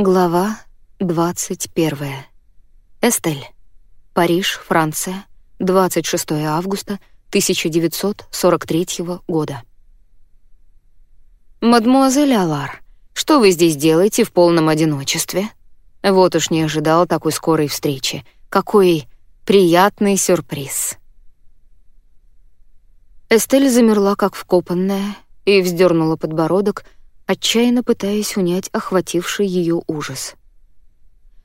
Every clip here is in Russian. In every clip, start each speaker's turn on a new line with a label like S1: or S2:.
S1: Глава 21. Эстель. Париж, Франция. 26 августа 1943 года. «Мадмуазель Алар, что вы здесь делаете в полном одиночестве?» Вот уж не ожидал такой скорой встречи. Какой приятный сюрприз. Эстель замерла, как вкопанная, и вздернула подбородок, отчаянно пытаясь унять охвативший ее ужас.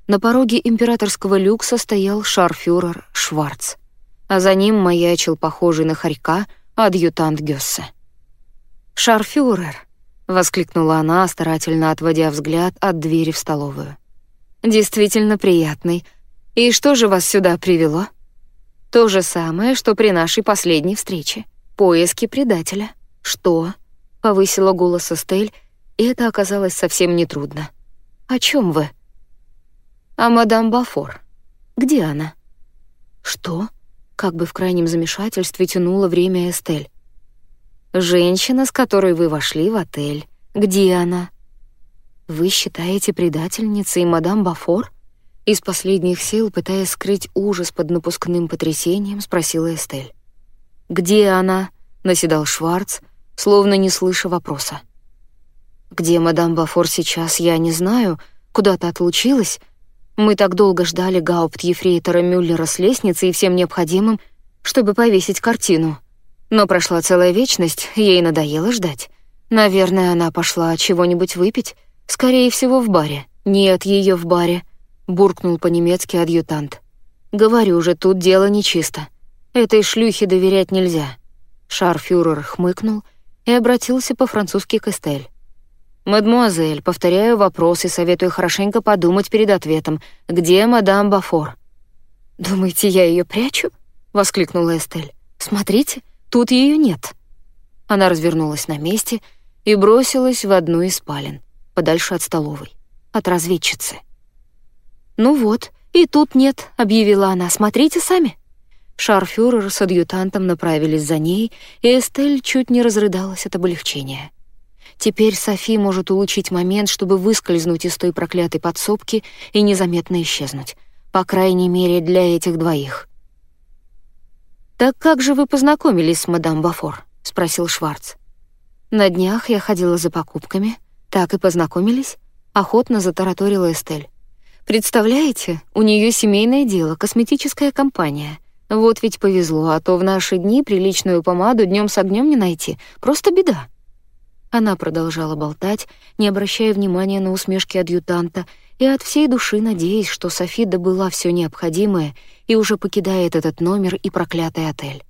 S1: На пороге императорского люкса стоял шарфюрер Шварц, а за ним маячил похожий на хорька адъютант Гёссе. «Шарфюрер!» — воскликнула она, старательно отводя взгляд от двери в столовую. «Действительно приятный. И что же вас сюда привело?» «То же самое, что при нашей последней встрече. Поиски предателя». «Что?» — повысила голос Эстель, и это оказалось совсем нетрудно. «О чем вы?» «А мадам Бафор. Где она?» «Что?» — как бы в крайнем замешательстве тянуло время Эстель. «Женщина, с которой вы вошли в отель. Где она?» «Вы считаете предательницей мадам Бафор?» Из последних сил, пытаясь скрыть ужас под напускным потрясением, спросила Эстель. «Где она?» — наседал Шварц, словно не слыша вопроса. Где мадам Бафор сейчас, я не знаю, куда-то отлучилась. Мы так долго ждали гаупть-ефрейтора Мюллера с лестницы и всем необходимым, чтобы повесить картину. Но прошла целая вечность, ей надоело ждать. Наверное, она пошла чего-нибудь выпить, скорее всего, в баре. Нет ее в баре, буркнул по-немецки адъютант. Говорю же, тут дело нечисто. Этой шлюхе доверять нельзя. Шарфюрер хмыкнул и обратился по-французски к Эстель. «Мадемуазель, повторяю вопрос и советую хорошенько подумать перед ответом. Где мадам Бафор?» «Думаете, я ее прячу?» — воскликнула Эстель. «Смотрите, тут ее нет». Она развернулась на месте и бросилась в одну из спален, подальше от столовой, от разведчицы. «Ну вот, и тут нет», — объявила она. «Смотрите сами». Шарфюрер с адъютантом направились за ней, и Эстель чуть не разрыдалась от облегчения. Теперь Софи может улучшить момент, чтобы выскользнуть из той проклятой подсобки и незаметно исчезнуть. По крайней мере, для этих двоих. «Так как же вы познакомились с мадам Бафор?» — спросил Шварц. «На днях я ходила за покупками. Так и познакомились?» — охотно затараторила Эстель. «Представляете, у нее семейное дело, косметическая компания. Вот ведь повезло, а то в наши дни приличную помаду днем с огнем не найти. Просто беда». Она продолжала болтать, не обращая внимания на усмешки адъютанта, и от всей души надеясь, что Софи добыла все необходимое и уже покидает этот номер и проклятый отель.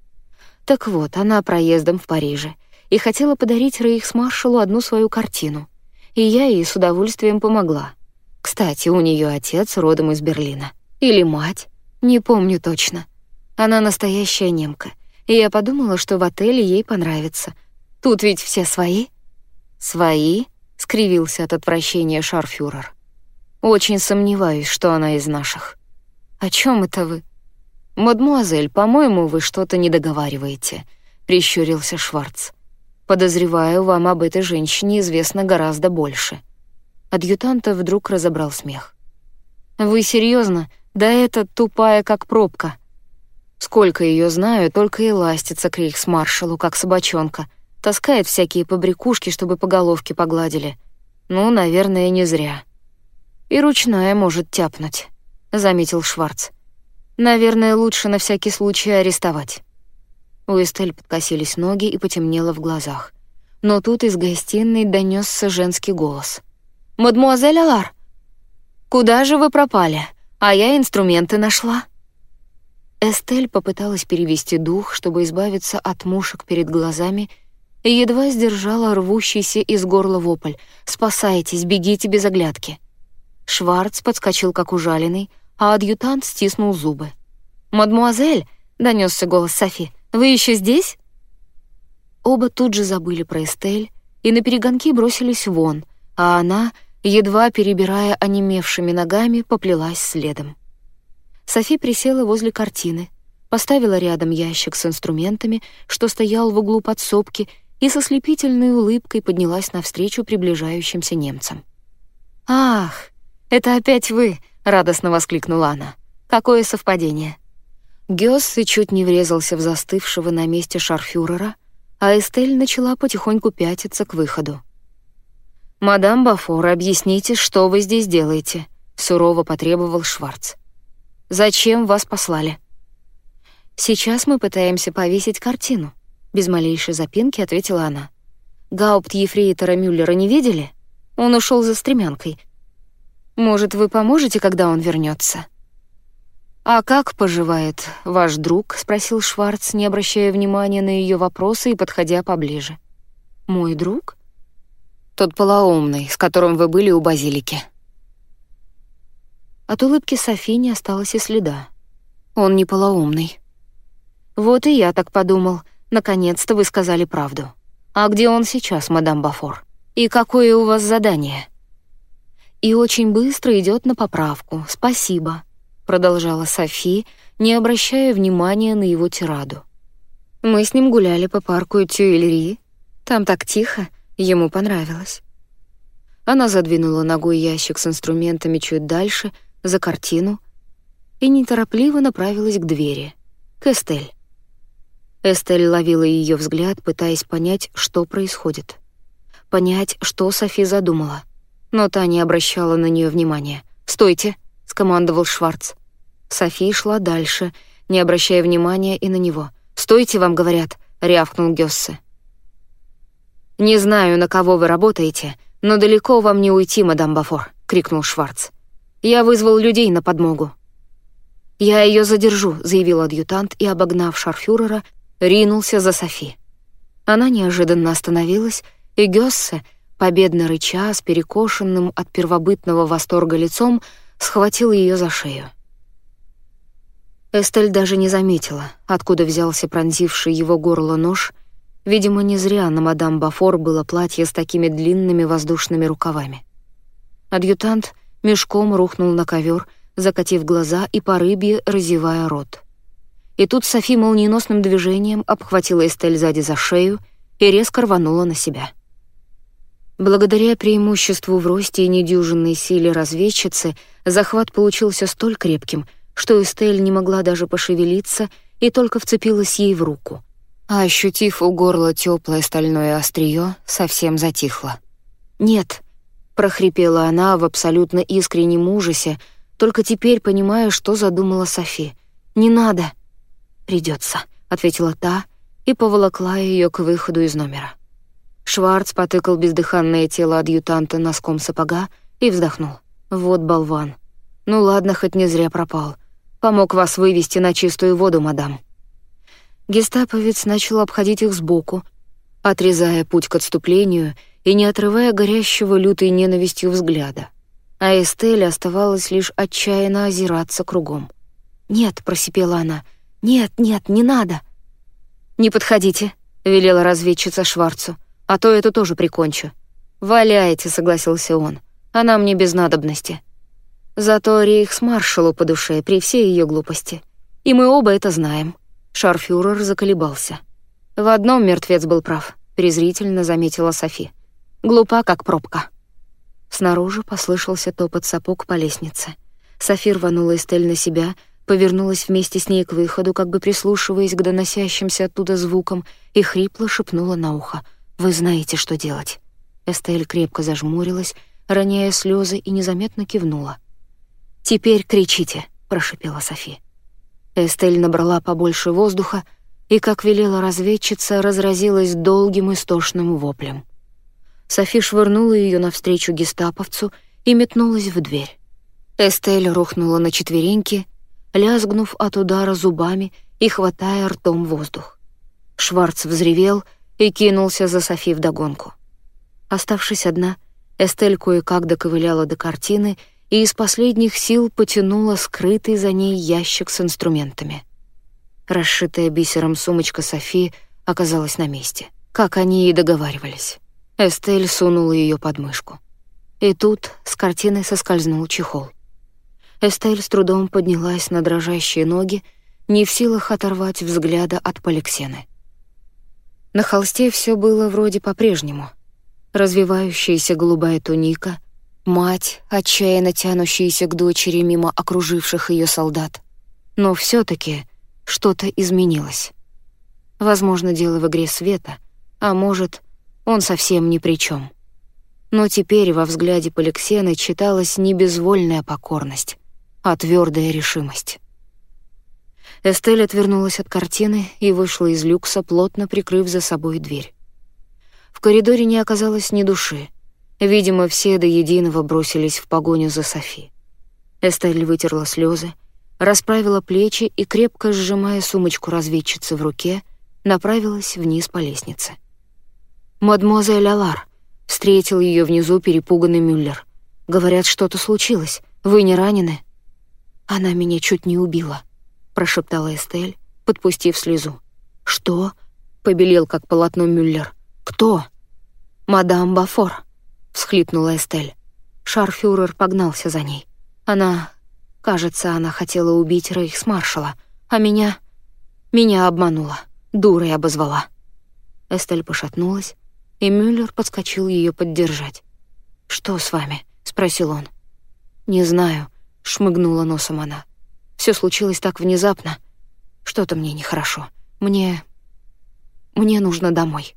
S1: Так вот, она проездом в Париже и хотела подарить рейхсмаршалу одну свою картину. И я ей с удовольствием помогла. Кстати, у нее отец родом из Берлина. Или мать, не помню точно. Она настоящая немка, и я подумала, что в отеле ей понравится. Тут ведь все свои. «Свои?» — скривился от отвращения шарфюрер. «Очень сомневаюсь, что она из наших». «О чем это вы?» «Мадмуазель, по-моему, вы что-то не договариваете», — прищурился Шварц. «Подозреваю, вам об этой женщине известно гораздо больше». Адъютанта вдруг разобрал смех. «Вы серьезно? Да это тупая, как пробка. Сколько ее знаю, только и ластится к рейхсмаршалу, как собачонка. Таскает всякие побрякушки, чтобы по головке погладили. Ну, наверное, не зря. И ручная может тяпнуть, заметил Шварц. Наверное, лучше на всякий случай арестовать. У Эстель подкосились ноги и потемнело в глазах. Но тут из гостиной донесся женский голос. «Мадмуазель Алар, куда же вы пропали? А я инструменты нашла». Эстель попыталась перевести дух, чтобы избавиться от мушек перед глазами и едва сдержала рвущийся из горла вопль. «Спасайтесь, бегите без оглядки!» Шварц подскочил как ужаленный, а адъютант стиснул зубы. «Мадмуазель!» — донесся голос Софи. «Вы еще здесь?» Оба тут же забыли про Эстель и на перегонки бросились вон, а она, едва перебирая онемевшими ногами, поплелась следом. Софи присела возле картины, поставила рядом ящик с инструментами, что стоял в углу подсобки, и со слепительной улыбкой поднялась навстречу приближающимся немцам. «Ах, «Это опять вы!» — радостно воскликнула она. «Какое совпадение!» Гёссе чуть не врезался в застывшего на месте шарфюрера, а Эстель начала потихоньку пятиться к выходу. «Мадам Бафор, объясните, что вы здесь делаете?» — сурово потребовал Шварц. «Зачем вас послали?» «Сейчас мы пытаемся повесить картину», — без малейшей запинки ответила она. «Гаупт Ефрейтора Мюллера не видели? Он ушел за стремянкой. Может, вы поможете, когда он вернется? «А как поживает ваш друг?» — спросил Шварц, не обращая внимания на ее вопросы и подходя поближе. «Мой друг?» «Тот полоумный, с которым вы были у базилики». От улыбки Софи не осталось и следа. Он не полоумный. «Вот и я так подумал. Наконец-то вы сказали правду. А где он сейчас, мадам Бафор? И какое у вас задание?» «И очень быстро идет на поправку. Спасибо», — продолжала Софи, не обращая внимания на его тираду. «Мы с ним гуляли по парку Тюильри. Там так тихо, ему понравилось». Она задвинула ногой ящик с инструментами чуть дальше, за картину, и неторопливо направилась к двери, к. Эстель ловила ее взгляд, пытаясь понять, что происходит. Понять, что Софи задумала. Но та не обращала на нее внимания. «Стойте!» — скомандовал Шварц. Софи шла дальше, не обращая внимания и на него. «Стойте, вам говорят», — рявкнул Гёссе. «Не знаю, на кого вы работаете, но далеко вам не уйти, мадам Бафор», — крикнул Шварц. «Я вызвал людей на подмогу». «Я ее задержу», — заявил адъютант и, обогнав шарфюрера, ринулся за Софи. Она неожиданно остановилась, и Гёссе, победно рыча, с перекошенным от первобытного восторга лицом, схватил ее за шею. Эстель даже не заметила, откуда взялся пронзивший его горло нож. Видимо, не зря на мадам Бафор было платье с такими длинными воздушными рукавами. Адъютант мешком рухнул на ковер, закатив глаза и по рыбье разевая рот. И тут Софи молниеносным движением обхватила Эстель сзади за шею и резко рванула на себя. Благодаря преимуществу в росте и недюжинной силе разведчицы захват получился столь крепким, что Эстель не могла даже пошевелиться и только вцепилась ей в руку. А ощутив у горла теплое стальное острие, совсем затихла. «Нет», — прохрипела она в абсолютно искреннем ужасе, только теперь понимая, что задумала Софи. «Не надо». «Придется», — ответила та и поволокла ее к выходу из номера. Шварц потыкал бездыханное тело адъютанта носком сапога и вздохнул. «Вот болван. Ну ладно, хоть не зря пропал. Помог вас вывести на чистую воду, мадам». Гестаповец начал обходить их сбоку, отрезая путь к отступлению и не отрывая горящего лютой ненавистью взгляда. А Эстель оставалось лишь отчаянно озираться кругом. «Нет», — просипела она, — «нет, нет, не надо». «Не подходите», — велела разведчица Шварцу а то это тоже прикончу». «Валяйте», — согласился он, — «она мне без надобности». Зато рейхсмаршалу по душе при всей ее глупости. И мы оба это знаем. Шарфюрер заколебался. В одном мертвец был прав, презрительно заметила Софи. Глупа, как пробка. Снаружи послышался топот сапог по лестнице. Софи рванула Эстель на себя, повернулась вместе с ней к выходу, как бы прислушиваясь к доносящимся оттуда звукам, и хрипло шепнула на ухо. Вы знаете, что делать». Эстель крепко зажмурилась, роняя слезы, и незаметно кивнула. «Теперь кричите», — прошипела Софи. Эстель набрала побольше воздуха и, как велела разведчица, разразилась долгим истошным воплем. Софи швырнула ее навстречу гестаповцу и метнулась в дверь. Эстель рухнула на четвереньки, лязгнув от удара зубами и хватая ртом воздух. Шварц взревел — и кинулся за Софи вдогонку. Оставшись одна, Эстель кое-как доковыляла до картины и из последних сил потянула скрытый за ней ящик с инструментами. Расшитая бисером сумочка Софи оказалась на месте, как они и договаривались. Эстель сунула ее под мышку. И тут с картины соскользнул чехол. Эстель с трудом поднялась на дрожащие ноги, не в силах оторвать взгляда от Поликсены. На холсте все было вроде по-прежнему. Развивающаяся голубая туника, Мать, отчаянно тянущаяся к дочери мимо окруживших ее солдат. Но все таки что-то изменилось. Возможно, дело в игре света, а может, он совсем ни при чем. Но теперь во взгляде Поликсены читалась не безвольная покорность, а твердая решимость. Эстель отвернулась от картины и вышла из люкса, плотно прикрыв за собой дверь. В коридоре не оказалось ни души. Видимо, все до единого бросились в погоню за Софи. Эстель вытерла слезы, расправила плечи и, крепко сжимая сумочку разведчицы в руке, направилась вниз по лестнице. «Мадемуазель Алар», — встретил ее внизу перепуганный Мюллер. «Говорят, что-то случилось. Вы не ранены?» «Она меня чуть не убила», — прошептала Эстель, подпустив слезу. «Что?» — побелел, как полотно Мюллер. «Кто?» «Мадам Бафор», — всхлипнула Эстель. Шарфюрер погнался за ней. Она... Кажется, она хотела убить рейхсмаршала, а меня... Меня обманула, дурой обозвала. Эстель пошатнулась, и Мюллер подскочил ее поддержать. «Что с вами?» — спросил он. «Не знаю», — шмыгнула носом она. Все случилось так внезапно. Что-то мне нехорошо. Мне... Мне нужно домой».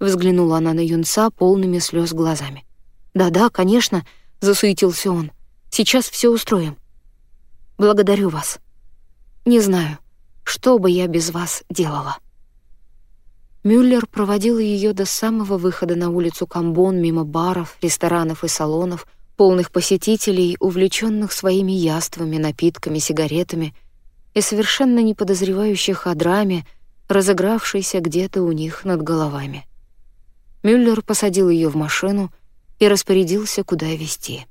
S1: Взглянула она на юнца полными слез глазами. «Да-да, конечно», — засуетился он. «Сейчас все устроим. Благодарю вас. Не знаю, что бы я без вас делала». Мюллер проводил ее до самого выхода на улицу Камбон мимо баров, ресторанов и салонов, полных посетителей, увлеченных своими яствами, напитками, сигаретами и совершенно не подозревающих о драме, разыгравшейся где-то у них над головами. Мюллер посадил ее в машину и распорядился, куда везти.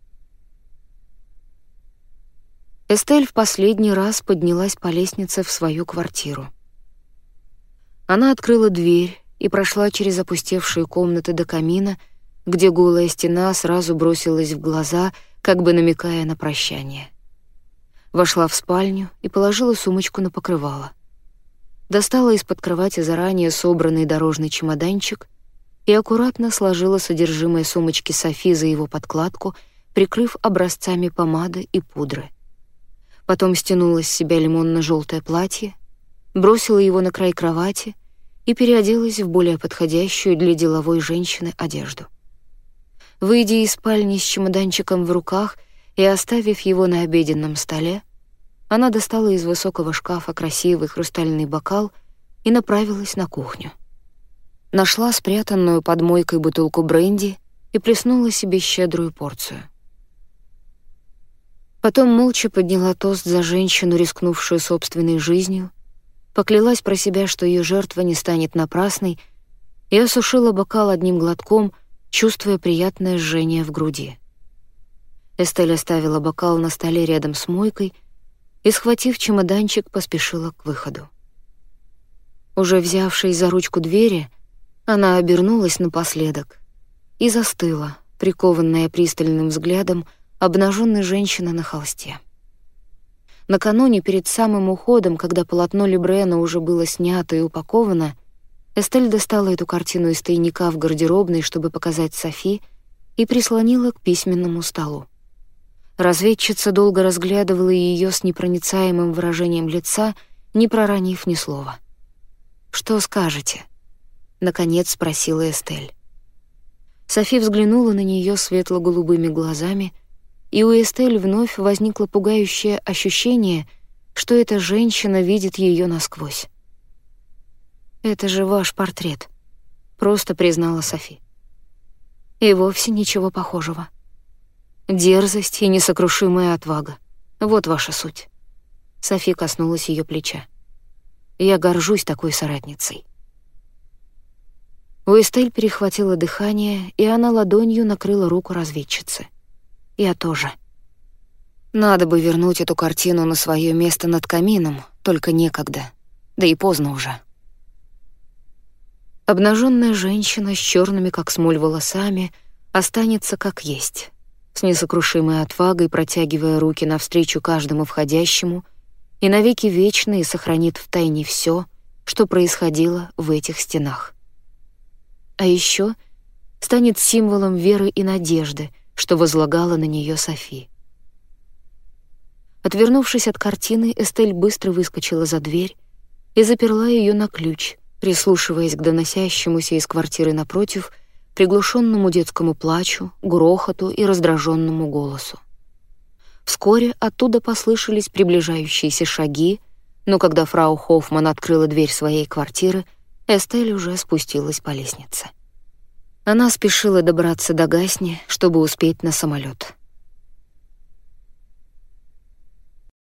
S1: Эстель в последний раз поднялась по лестнице в свою квартиру. Она открыла дверь и прошла через опустевшие комнаты до камина, где голая стена сразу бросилась в глаза, как бы намекая на прощание. Вошла в спальню и положила сумочку на покрывало. Достала из-под кровати заранее собранный дорожный чемоданчик и аккуратно сложила содержимое сумочки Софи за его подкладку, прикрыв образцами помады и пудры. Потом стянула с себя лимонно желтое платье, бросила его на край кровати и переоделась в более подходящую для деловой женщины одежду. Выйдя из спальни с чемоданчиком в руках и оставив его на обеденном столе, она достала из высокого шкафа красивый хрустальный бокал и направилась на кухню. Нашла спрятанную под мойкой бутылку бренди и плеснула себе щедрую порцию. Потом молча подняла тост за женщину, рискнувшую собственной жизнью, поклялась про себя, что ее жертва не станет напрасной, и осушила бокал одним глотком, чувствуя приятное жжение в груди. Эстель оставила бокал на столе рядом с мойкой и, схватив чемоданчик, поспешила к выходу. Уже взявшись за ручку двери, она обернулась напоследок и застыла, прикованная пристальным взглядом обнаженной женщины на холсте. Накануне, перед самым уходом, когда полотно Лебрена уже было снято и упаковано, Эстель достала эту картину из тайника в гардеробной, чтобы показать Софи, и прислонила к письменному столу. Разведчица долго разглядывала ее с непроницаемым выражением лица, не проронив ни слова. «Что скажете?» — наконец спросила Эстель. Софи взглянула на нее светло-голубыми глазами — и у Эстель вновь возникло пугающее ощущение, что эта женщина видит ее насквозь. «Это же ваш портрет», — просто признала Софи. И вовсе ничего похожего. Дерзость и несокрушимая отвага — вот ваша суть. Софи коснулась ее плеча. Я горжусь такой соратницей. У Эстель перехватило дыхание, и она ладонью накрыла руку разведчицы. Я тоже. Надо бы вернуть эту картину на свое место над камином, только некогда. Да и поздно уже. Обнаженная женщина с черными, как смоль, волосами останется как есть, с несокрушимой отвагой протягивая руки навстречу каждому входящему и навеки вечно и сохранит в тайне все, что происходило в этих стенах. А еще станет символом веры и надежды — что возлагала на нее Софи. Отвернувшись от картины, Эстель быстро выскочила за дверь и заперла ее на ключ, прислушиваясь к доносящемуся из квартиры напротив приглушенному детскому плачу, грохоту и раздраженному голосу. Вскоре оттуда послышались приближающиеся шаги, но когда фрау Хоффман открыла дверь своей квартиры, Эстель уже спустилась по лестнице. Она спешила добраться до Гасни, чтобы успеть на самолет.